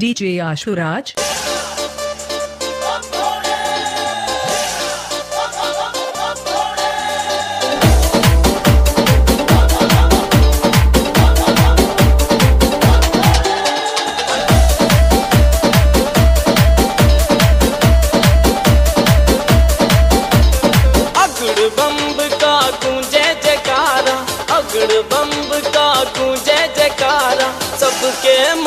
DJ आशुराज। बम्ब का जयकारा का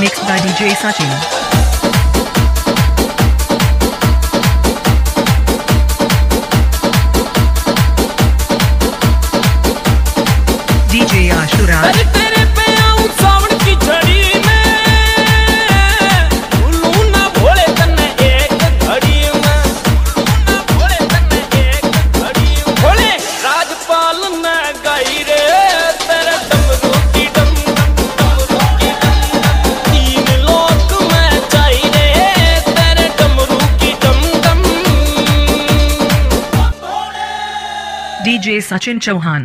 mixed by DJ Sachin. DJ Sachin Chauhan